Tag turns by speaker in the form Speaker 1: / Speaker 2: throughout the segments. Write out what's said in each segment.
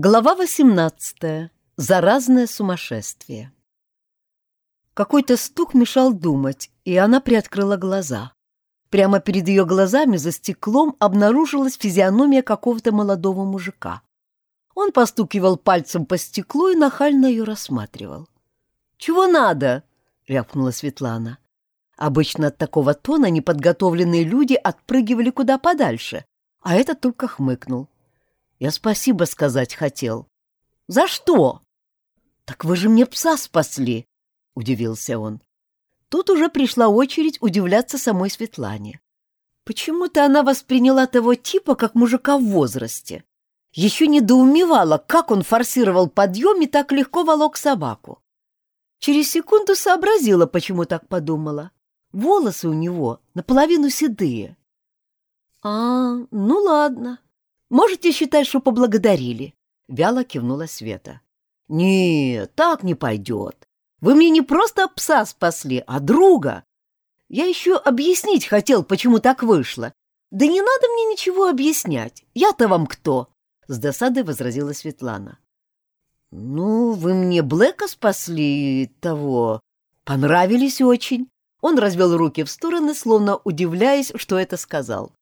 Speaker 1: Глава 18. Заразное сумасшествие. Какой-то стук мешал думать, и она приоткрыла глаза. Прямо перед ее глазами за стеклом обнаружилась физиономия какого-то молодого мужика. Он постукивал пальцем по стеклу и нахально ее рассматривал. «Чего надо?» — рявкнула Светлана. Обычно от такого тона неподготовленные люди отпрыгивали куда подальше, а этот только хмыкнул. Я спасибо сказать хотел. За что? Так вы же мне пса спасли, удивился он. Тут уже пришла очередь удивляться самой Светлане. Почему-то она восприняла того типа как мужика в возрасте. Еще недоумевала, как он форсировал подъем и так легко волок собаку. Через секунду сообразила, почему так подумала. Волосы у него наполовину седые. «А, ну ладно», Можете считать, что поблагодарили. Вяло кивнула Света. Нет, так не пойдет. Вы мне не просто пса спасли, а друга. Я еще объяснить хотел, почему так вышло. Да не надо мне ничего объяснять. Я-то вам кто? С досадой возразила Светлана. Ну, вы мне Блэка спасли того. Понравились очень. Он развел руки в стороны, словно удивляясь, что это сказал.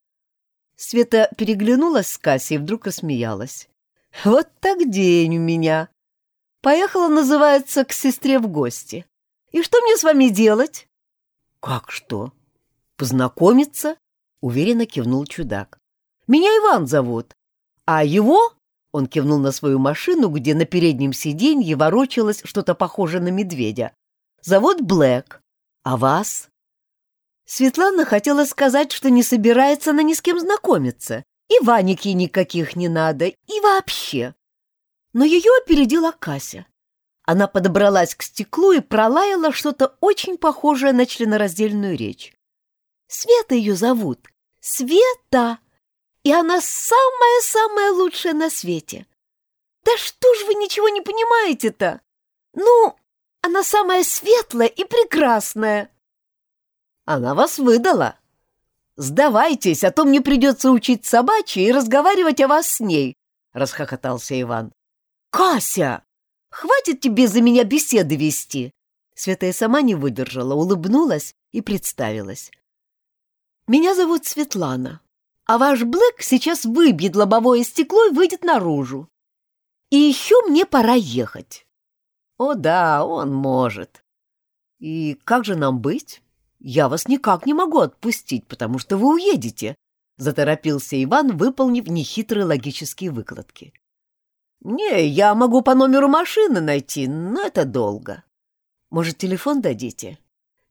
Speaker 1: Света переглянулась с Кассией и вдруг рассмеялась. «Вот так день у меня! Поехала, называется, к сестре в гости. И что мне с вами делать?» «Как что? Познакомиться?» — уверенно кивнул чудак. «Меня Иван зовут, а его...» — он кивнул на свою машину, где на переднем сиденье ворочалось что-то похожее на медведя. «Зовут Блэк. А вас?» Светлана хотела сказать, что не собирается на ни с кем знакомиться. И Ваники никаких не надо, и вообще. Но ее опередила Кася. Она подобралась к стеклу и пролаяла что-то очень похожее на членораздельную речь. Света ее зовут. Света! И она самая-самая лучшая на свете. Да что ж вы ничего не понимаете-то? Ну, она самая светлая и прекрасная. Она вас выдала. Сдавайтесь, а то мне придется учить собачьи и разговаривать о вас с ней, — расхохотался Иван. Кася! Хватит тебе за меня беседы вести. Святая сама не выдержала, улыбнулась и представилась. Меня зовут Светлана, а ваш Блэк сейчас выбьет лобовое стекло и выйдет наружу. И еще мне пора ехать. О да, он может. И как же нам быть? «Я вас никак не могу отпустить, потому что вы уедете», — заторопился Иван, выполнив нехитрые логические выкладки. «Не, я могу по номеру машины найти, но это долго. Может, телефон дадите?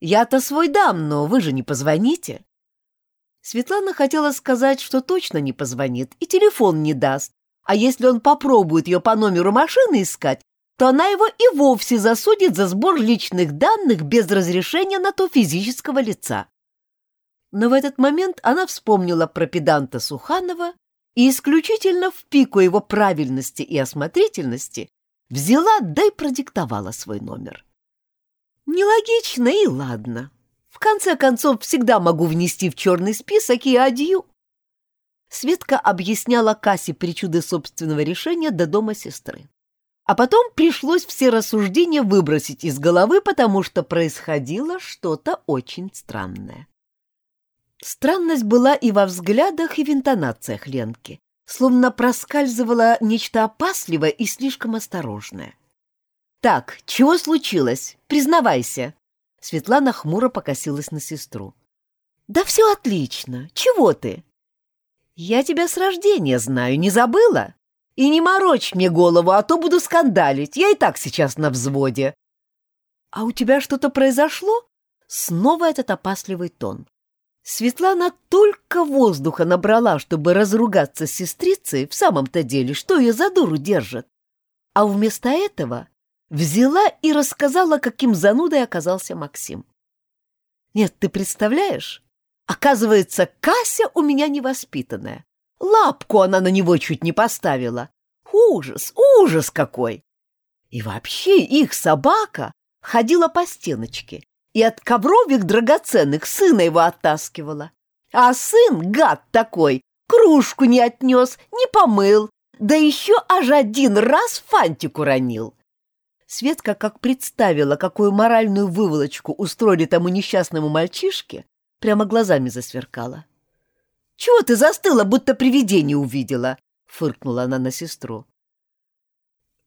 Speaker 1: Я-то свой дам, но вы же не позвоните». Светлана хотела сказать, что точно не позвонит и телефон не даст, а если он попробует ее по номеру машины искать, то она его и вовсе засудит за сбор личных данных без разрешения на то физического лица. Но в этот момент она вспомнила про педанта Суханова и исключительно в пику его правильности и осмотрительности взяла да и продиктовала свой номер. Нелогично и ладно. В конце концов, всегда могу внести в черный список и адью. Светка объясняла Кассе причуды собственного решения до дома сестры. А потом пришлось все рассуждения выбросить из головы, потому что происходило что-то очень странное. Странность была и во взглядах, и в интонациях Ленки, словно проскальзывало нечто опасливое и слишком осторожное. «Так, чего случилось? Признавайся!» Светлана хмуро покосилась на сестру. «Да все отлично. Чего ты?» «Я тебя с рождения знаю, не забыла?» И не морочь мне голову, а то буду скандалить. Я и так сейчас на взводе. А у тебя что-то произошло? Снова этот опасливый тон. Светлана только воздуха набрала, чтобы разругаться с сестрицей, в самом-то деле, что ее за дуру держит. А вместо этого взяла и рассказала, каким занудой оказался Максим. Нет, ты представляешь? Оказывается, Кася у меня невоспитанная. Лапку она на него чуть не поставила. Ужас, ужас какой! И вообще их собака ходила по стеночке и от ковровик драгоценных сына его оттаскивала. А сын, гад такой, кружку не отнес, не помыл, Да еще аж один раз фантик уронил. Светка как представила, какую моральную выволочку устроили тому несчастному мальчишке, прямо глазами засверкала. «Чего ты застыла, будто привидение увидела?» — фыркнула она на сестру.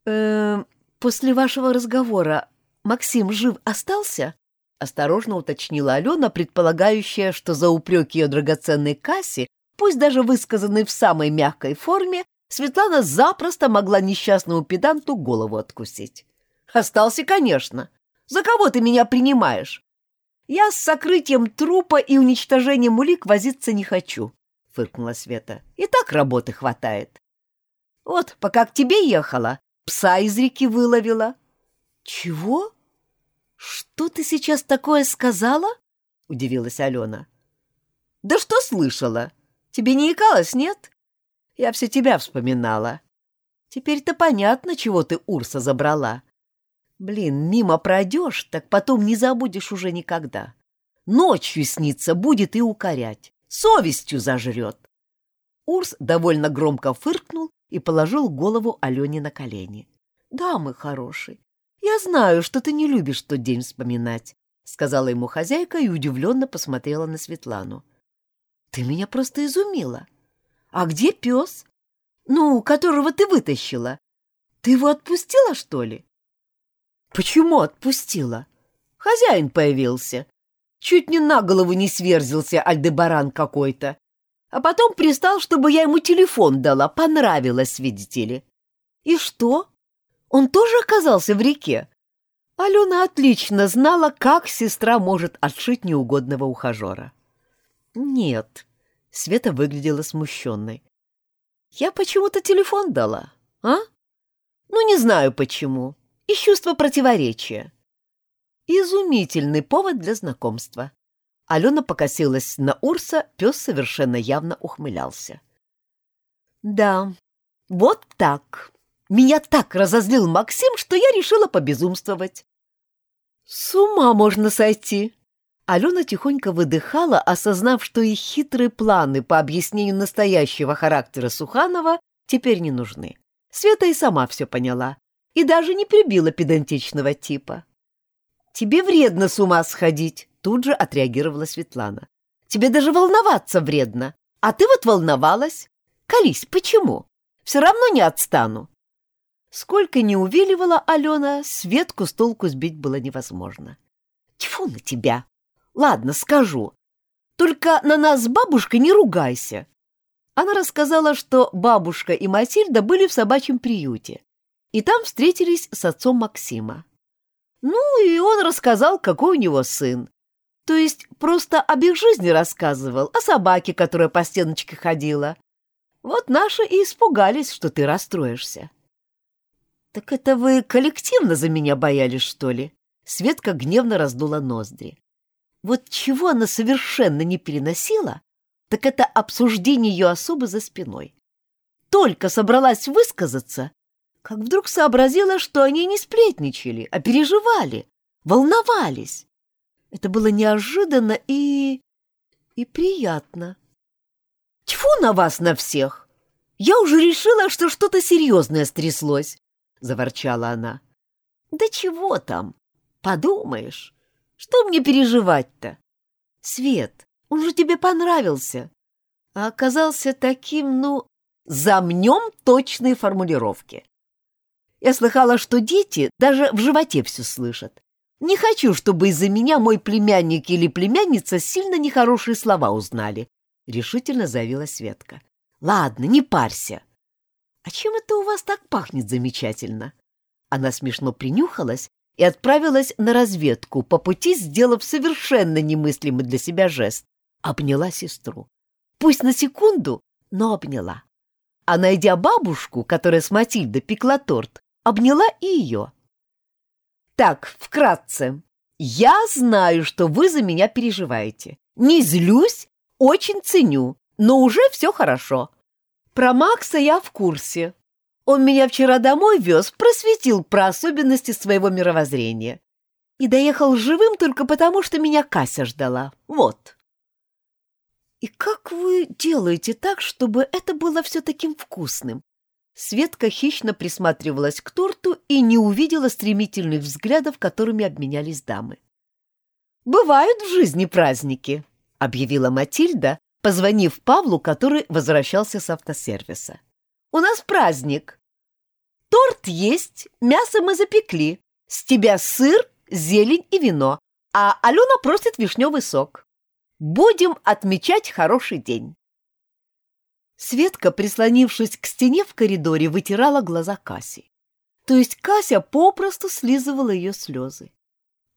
Speaker 1: «Э, «После вашего разговора Максим жив остался?» — осторожно уточнила Алена, предполагающая, что за упреки ее драгоценной кассе, пусть даже высказанной в самой мягкой форме, Светлана запросто могла несчастному педанту голову откусить. «Остался, конечно. За кого ты меня принимаешь? Я с сокрытием трупа и уничтожением улик возиться не хочу», — фыркнула Света. «И так работы хватает. Вот, пока к тебе ехала, пса из реки выловила». «Чего? Что ты сейчас такое сказала?» — удивилась Алена. «Да что слышала? Тебе не икалось, нет? Я все тебя вспоминала. Теперь-то понятно, чего ты Урса забрала. Блин, мимо пройдешь, так потом не забудешь уже никогда. Ночью снится будет и укорять, совестью зажрет. Урс довольно громко фыркнул и положил голову Алене на колени. — Да, мой хороший, я знаю, что ты не любишь тот день вспоминать, — сказала ему хозяйка и удивленно посмотрела на Светлану. — Ты меня просто изумила. — а где пес? Ну, которого ты вытащила. Ты его отпустила, что ли? Почему отпустила? Хозяин появился. Чуть не на голову не сверзился альдебаран какой-то. А потом пристал, чтобы я ему телефон дала. Понравилось, видите ли. И что? Он тоже оказался в реке? Алена отлично знала, как сестра может отшить неугодного ухажера. Нет, Света выглядела смущенной. «Я почему-то телефон дала, а? Ну, не знаю почему. И чувство противоречия». Изумительный повод для знакомства. Алена покосилась на Урса, пес совершенно явно ухмылялся. «Да, вот так. Меня так разозлил Максим, что я решила побезумствовать». «С ума можно сойти!» Алена тихонько выдыхала, осознав, что и хитрые планы по объяснению настоящего характера Суханова теперь не нужны. Света и сама все поняла, и даже не прибила педантичного типа. «Тебе вредно с ума сходить», — тут же отреагировала Светлана. «Тебе даже волноваться вредно. А ты вот волновалась. Колись, почему? Все равно не отстану». Сколько не увиливала Алена, Светку с толку сбить было невозможно. «Тьфу на тебя!» Ладно, скажу. Только на нас с бабушкой не ругайся. Она рассказала, что бабушка и Матильда были в собачьем приюте, и там встретились с отцом Максима. Ну, и он рассказал, какой у него сын. То есть просто об их жизни рассказывал, о собаке, которая по стеночке ходила. Вот наши и испугались, что ты расстроишься. Так это вы коллективно за меня боялись, что ли? Светка гневно раздула ноздри. Вот чего она совершенно не переносила, так это обсуждение ее особы за спиной. Только собралась высказаться, как вдруг сообразила, что они не сплетничали, а переживали, волновались. Это было неожиданно и... и приятно. Тьфу на вас на всех! Я уже решила, что что-то серьезное стряслось, — заворчала она. Да чего там? Подумаешь, что мне переживать-то? Свет, он же тебе понравился. А оказался таким, ну, замнем точные формулировки. Я слыхала, что дети даже в животе все слышат. Не хочу, чтобы из-за меня мой племянник или племянница сильно нехорошие слова узнали, — решительно заявила Светка. Ладно, не парься. А чем это у вас так пахнет замечательно? Она смешно принюхалась и отправилась на разведку, по пути сделав совершенно немыслимый для себя жест. Обняла сестру. Пусть на секунду, но обняла. А найдя бабушку, которая с Матильдой пекла торт, обняла и ее. Так, вкратце. Я знаю, что вы за меня переживаете. Не злюсь, очень ценю, но уже все хорошо. Про Макса я в курсе. Он меня вчера домой вез, просветил про особенности своего мировоззрения. И доехал живым только потому, что меня Кася ждала. Вот. И как вы делаете так, чтобы это было все таким вкусным? Светка хищно присматривалась к торту и не увидела стремительных взглядов, которыми обменялись дамы. «Бывают в жизни праздники», — объявила Матильда, позвонив Павлу, который возвращался с автосервиса. «У нас праздник. Торт есть, мясо мы запекли. С тебя сыр, зелень и вино, а Алена просит вишневый сок. Будем отмечать хороший день». Светка, прислонившись к стене в коридоре, вытирала глаза Касси. То есть Кася попросту слизывала ее слезы.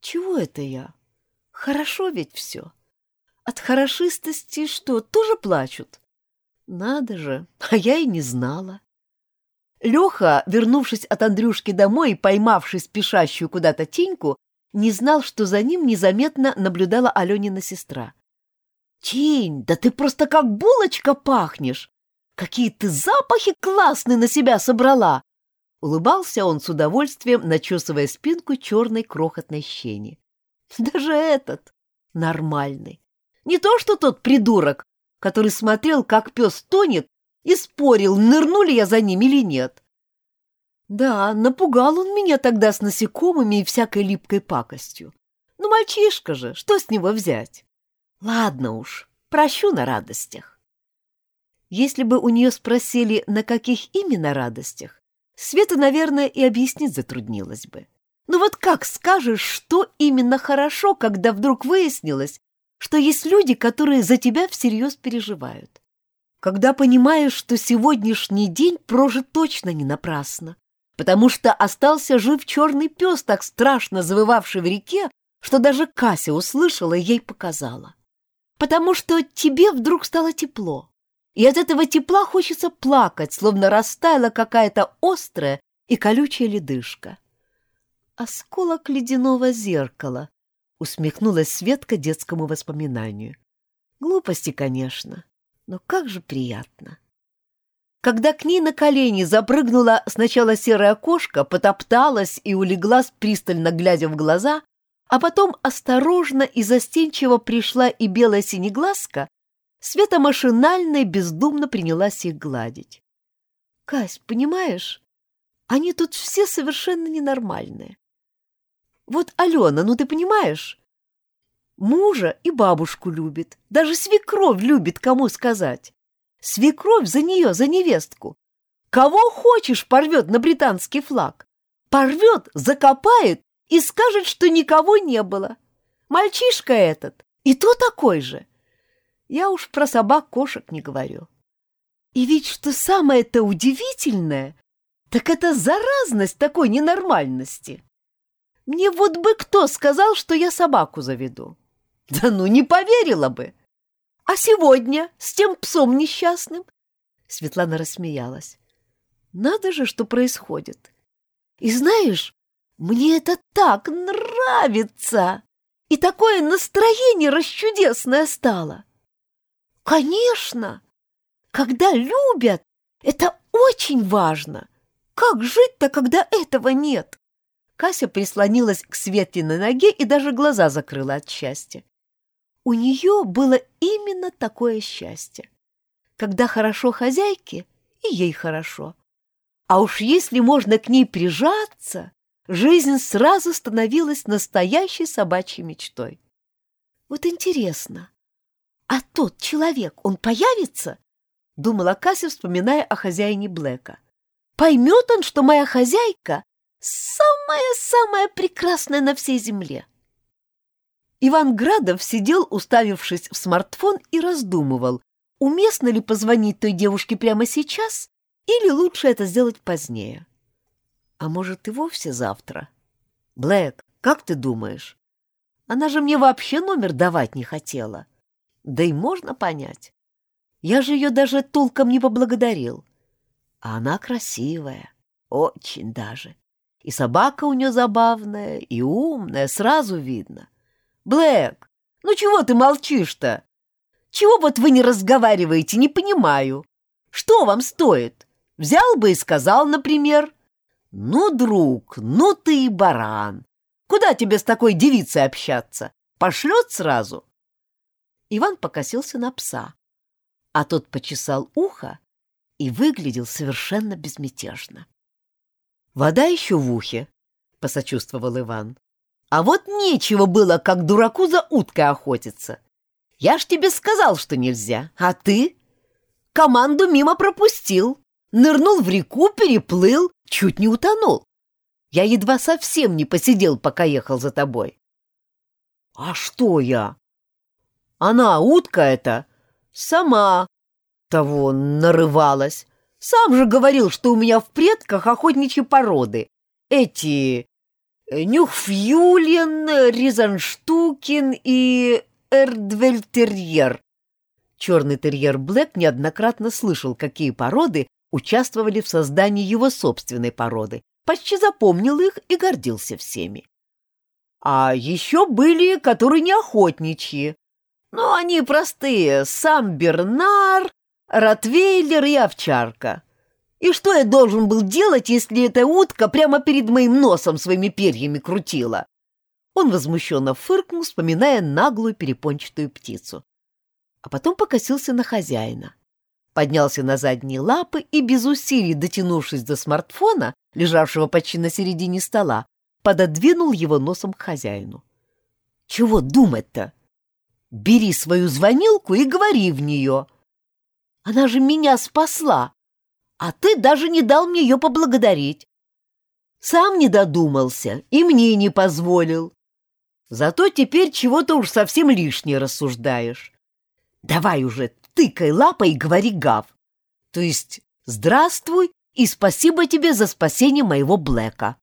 Speaker 1: «Чего это я? Хорошо ведь все. От хорошистости что, тоже плачут? Надо же, а я и не знала. Леха, вернувшись от Андрюшки домой и поймавший спешащую куда-то теньку, не знал, что за ним незаметно наблюдала Аленина сестра. «Тень, да ты просто как булочка пахнешь! Какие ты запахи классные на себя собрала!» Улыбался он с удовольствием, начесывая спинку черной крохотной щени. «Даже этот нормальный. Не то, что тот придурок, который смотрел, как пес тонет, и спорил, нырну ли я за ним или нет. Да, напугал он меня тогда с насекомыми и всякой липкой пакостью. Ну, мальчишка же, что с него взять? Ладно уж, прощу на радостях. Если бы у нее спросили, на каких именно радостях, Света, наверное, и объяснить затруднилась бы. Но вот как скажешь, что именно хорошо, когда вдруг выяснилось, что есть люди, которые за тебя всерьез переживают. Когда понимаешь, что сегодняшний день прожит точно не напрасно, потому что остался жив черный пес, так страшно завывавший в реке, что даже Кася услышала и ей показала. Потому что тебе вдруг стало тепло, и от этого тепла хочется плакать, словно растаяла какая-то острая и колючая ледышка. Осколок ледяного зеркала, усмехнулась Светка детскому воспоминанию. Глупости, конечно, но как же приятно. Когда к ней на колени запрыгнула сначала серая кошка, потопталась и улеглась, пристально глядя в глаза, а потом осторожно и застенчиво пришла и белая синеглазка, Света машинально и бездумно принялась их гладить. «Кась, понимаешь, они тут все совершенно ненормальные. Вот Алена, ну ты понимаешь? Мужа и бабушку любит, даже свекровь любит, кому сказать. Свекровь за нее, за невестку. Кого хочешь порвет на британский флаг. Порвет, закопает и скажет, что никого не было. Мальчишка этот, и то такой же. Я уж про собак-кошек не говорю. И ведь что самое-то удивительное, так это заразность такой ненормальности. Мне вот бы кто сказал, что я собаку заведу. Да ну, не поверила бы. А сегодня с тем псом несчастным? Светлана рассмеялась. Надо же, что происходит. И знаешь, мне это так нравится. И такое настроение расчудесное стало. Конечно, когда любят, это очень важно. Как жить-то, когда этого нет? Кася прислонилась к Светлиной ноге и даже глаза закрыла от счастья. У нее было именно такое счастье. Когда хорошо хозяйке, и ей хорошо. А уж если можно к ней прижаться, жизнь сразу становилась настоящей собачьей мечтой. Вот интересно, а тот человек, он появится? Думала Кася, вспоминая о хозяине Блэка. Поймет он, что моя хозяйка самое-самое прекрасное на всей земле. Иван Градов сидел, уставившись в смартфон, и раздумывал, уместно ли позвонить той девушке прямо сейчас или лучше это сделать позднее. А может, и вовсе завтра? Блэк, как ты думаешь? Она же мне вообще номер давать не хотела. Да и можно понять. Я же ее даже толком не поблагодарил. А она красивая, очень даже. И собака у нее забавная, и умная, сразу видно. Блэк, ну чего ты молчишь-то? Чего вот вы не разговариваете, не понимаю. Что вам стоит? Взял бы и сказал, например. Ну, друг, ну ты и баран. Куда тебе с такой девицей общаться? Пошлет сразу? Иван покосился на пса, а тот почесал ухо и выглядел совершенно безмятежно. «Вода еще в ухе», — посочувствовал Иван. «А вот нечего было, как дураку за уткой охотиться. Я ж тебе сказал, что нельзя, а ты? Команду мимо пропустил, нырнул в реку, переплыл, чуть не утонул. Я едва совсем не посидел, пока ехал за тобой». «А что я?» «Она, утка эта, сама того нарывалась. Сам же говорил, что у меня в предках охотничьи породы. Эти... Э, Нюхфьюлен, Ризанштукин и Эрдвельтерьер. Черный терьер Блэк неоднократно слышал, какие породы участвовали в создании его собственной породы, почти запомнил их и гордился всеми. А еще были, которые не охотничьи. Но они простые. Сам Бернар, Ротвейлер и овчарка. И что я должен был делать, если эта утка прямо перед моим носом своими перьями крутила? Он возмущенно фыркнул, вспоминая наглую перепончатую птицу. А потом покосился на хозяина. Поднялся на задние лапы и, без усилий дотянувшись до смартфона, лежавшего почти на середине стола, пододвинул его носом к хозяину. «Чего думать-то? Бери свою звонилку и говори в нее!» Она же меня спасла, а ты даже не дал мне ее поблагодарить. Сам не додумался и мне не позволил. Зато теперь чего-то уж совсем лишнее рассуждаешь. Давай уже тыкай лапой и говори гав. То есть здравствуй и спасибо тебе за спасение моего Блэка.